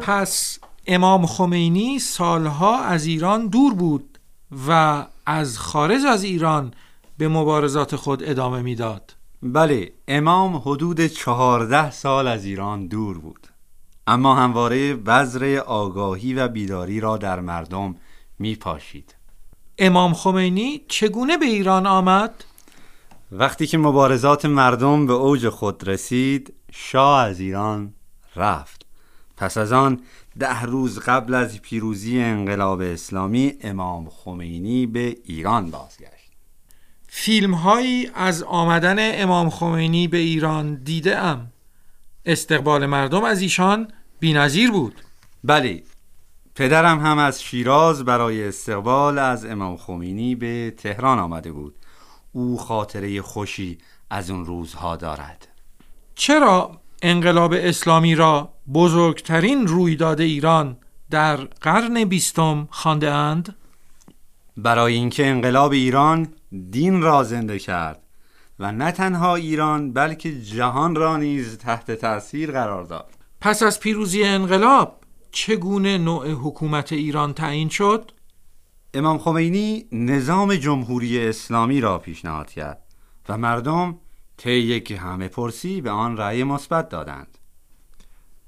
پس امام خمینی سالها از ایران دور بود و از خارج از ایران به مبارزات خود ادامه می‌داد. بله امام حدود چهارده سال از ایران دور بود اما همواره بذر آگاهی و بیداری را در مردم می پاشید امام خمینی چگونه به ایران آمد؟ وقتی که مبارزات مردم به اوج خود رسید شاه از ایران رفت پس از آن ده روز قبل از پیروزی انقلاب اسلامی امام خمینی به ایران بازگشت. فیلم هایی از آمدن امام خمینی به ایران دیده ام استقبال مردم از ایشان بینظیر بود. بله پدرم هم از شیراز برای استقبال از امام خمینی به تهران آمده بود. او خاطره خوشی از اون روزها دارد. چرا انقلاب اسلامی را بزرگترین رویداد ایران در قرن بیستم خوانده اند؟ برای اینکه انقلاب ایران دین را زنده کرد و نه تنها ایران بلکه جهان را نیز تحت تاثیر قرار داد پس از پیروزی انقلاب چگونه نوع حکومت ایران تعیین شد؟ امام خمینی نظام جمهوری اسلامی را پیشنهاد کرد و مردم طی یک همه پرسی به آن رأی مثبت دادند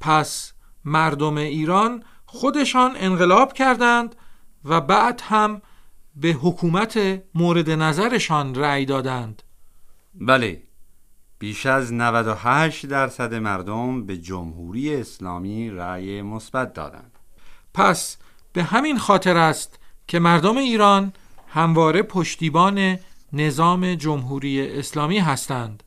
پس مردم ایران خودشان انقلاب کردند و بعد هم به حکومت مورد نظرشان رأی دادند. بله بیش از 98 درصد مردم به جمهوری اسلامی رأی مثبت دادند. پس به همین خاطر است که مردم ایران همواره پشتیبان نظام جمهوری اسلامی هستند.